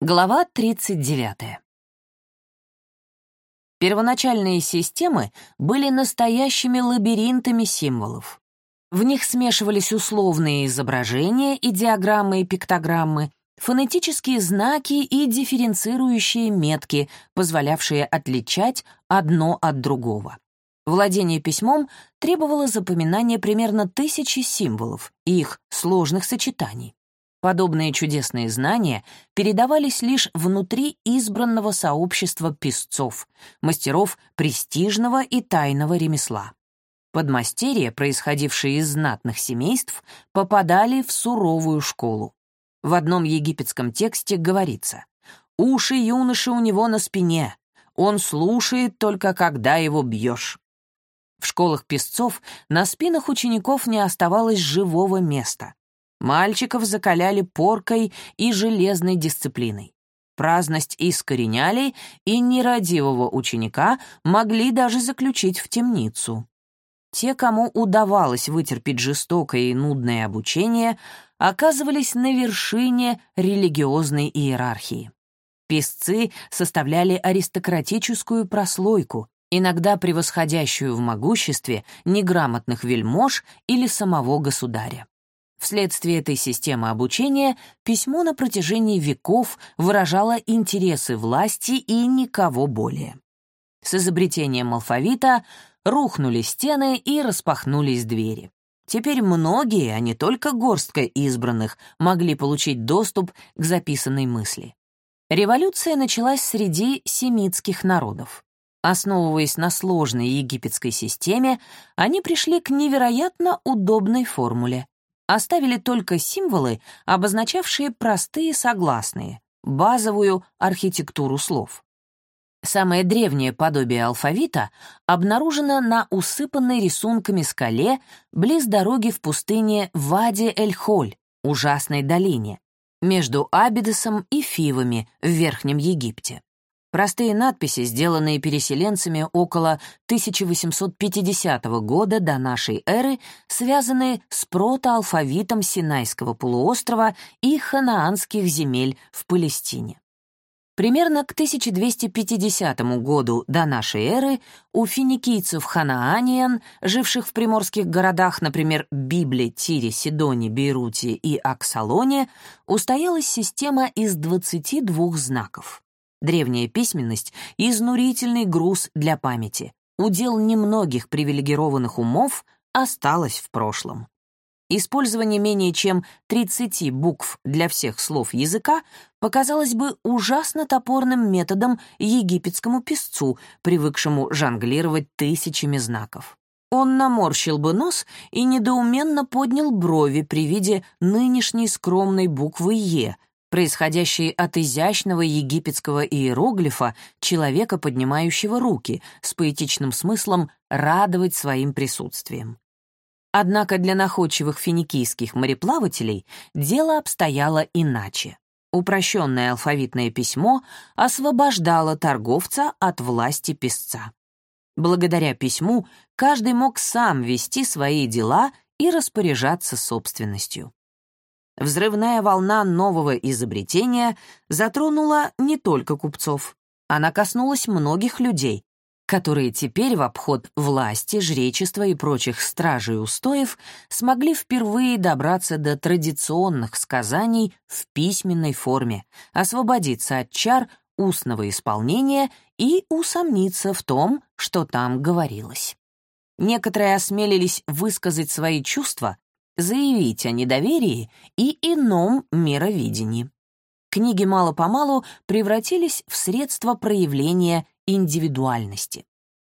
Глава 39. Первоначальные системы были настоящими лабиринтами символов. В них смешивались условные изображения и диаграммы и пиктограммы, фонетические знаки и дифференцирующие метки, позволявшие отличать одно от другого. Владение письмом требовало запоминания примерно тысячи символов и их сложных сочетаний. Подобные чудесные знания передавались лишь внутри избранного сообщества писцов, мастеров престижного и тайного ремесла. Подмастерья, происходившие из знатных семейств, попадали в суровую школу. В одном египетском тексте говорится «Уши юноши у него на спине, он слушает только когда его бьешь». В школах песцов на спинах учеников не оставалось живого места. Мальчиков закаляли поркой и железной дисциплиной. Праздность искореняли, и нерадивого ученика могли даже заключить в темницу. Те, кому удавалось вытерпеть жестокое и нудное обучение, оказывались на вершине религиозной иерархии. Песцы составляли аристократическую прослойку, иногда превосходящую в могуществе неграмотных вельмож или самого государя. Вследствие этой системы обучения письмо на протяжении веков выражало интересы власти и никого более. С изобретением алфавита рухнули стены и распахнулись двери. Теперь многие, а не только горстка избранных, могли получить доступ к записанной мысли. Революция началась среди семитских народов. Основываясь на сложной египетской системе, они пришли к невероятно удобной формуле оставили только символы, обозначавшие простые согласные, базовую архитектуру слов. Самое древнее подобие алфавита обнаружено на усыпанной рисунками скале близ дороги в пустыне Вади-эль-Холь, ужасной долине, между Абидосом и Фивами в Верхнем Египте. Простые надписи, сделанные переселенцами около 1850 года до нашей эры, связаны с протоалфавитом Синайского полуострова и ханаанских земель в Палестине. Примерно к 1250 году до нашей эры у финикийцев ханааниан, живших в приморских городах, например, Библе, Тире, Сидоне, Бейруте и Аксалоне, устоялась система из 22 знаков. Древняя письменность — изнурительный груз для памяти. Удел немногих привилегированных умов осталось в прошлом. Использование менее чем 30 букв для всех слов языка показалось бы ужасно топорным методом египетскому писцу, привыкшему жонглировать тысячами знаков. Он наморщил бы нос и недоуменно поднял брови при виде нынешней скромной буквы «Е», происходящие от изящного египетского иероглифа человека, поднимающего руки, с поэтичным смыслом радовать своим присутствием. Однако для находчивых финикийских мореплавателей дело обстояло иначе. Упрощенное алфавитное письмо освобождало торговца от власти писца. Благодаря письму каждый мог сам вести свои дела и распоряжаться собственностью. Взрывная волна нового изобретения затронула не только купцов. Она коснулась многих людей, которые теперь в обход власти, жречества и прочих стражей устоев смогли впервые добраться до традиционных сказаний в письменной форме, освободиться от чар устного исполнения и усомниться в том, что там говорилось. Некоторые осмелились высказать свои чувства заявить о недоверии и ином мировидении. Книги мало-помалу превратились в средство проявления индивидуальности.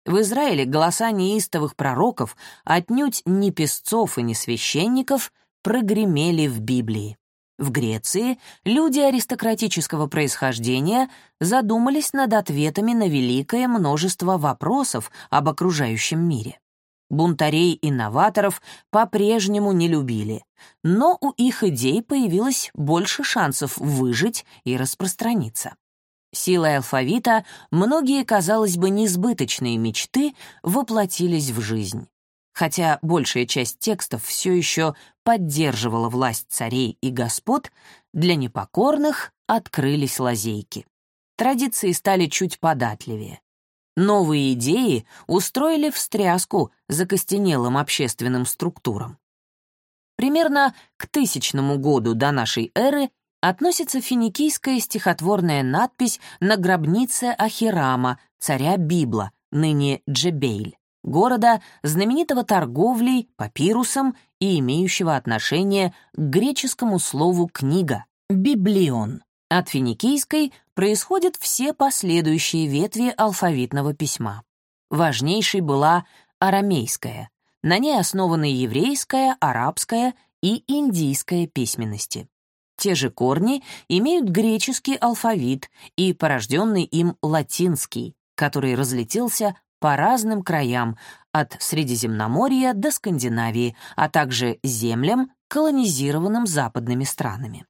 В Израиле голоса неистовых пророков, отнюдь не песцов и не священников, прогремели в Библии. В Греции люди аристократического происхождения задумались над ответами на великое множество вопросов об окружающем мире. Бунтарей и новаторов по-прежнему не любили, но у их идей появилось больше шансов выжить и распространиться. Силой алфавита многие, казалось бы, несбыточные мечты воплотились в жизнь. Хотя большая часть текстов все еще поддерживала власть царей и господ, для непокорных открылись лазейки. Традиции стали чуть податливее. Новые идеи устроили встряску закостенелым общественным структурам. Примерно к тысячному году до нашей эры относится финикийская стихотворная надпись на гробнице Ахирама, царя Библа, ныне Джебейль, города, знаменитого торговлей, папирусом и имеющего отношение к греческому слову «книга» — «библион». От финикийской происходят все последующие ветви алфавитного письма. Важнейшей была арамейская. На ней основаны еврейская, арабская и индийская письменности. Те же корни имеют греческий алфавит и порожденный им латинский, который разлетелся по разным краям, от Средиземноморья до Скандинавии, а также землям, колонизированным западными странами.